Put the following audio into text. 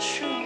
she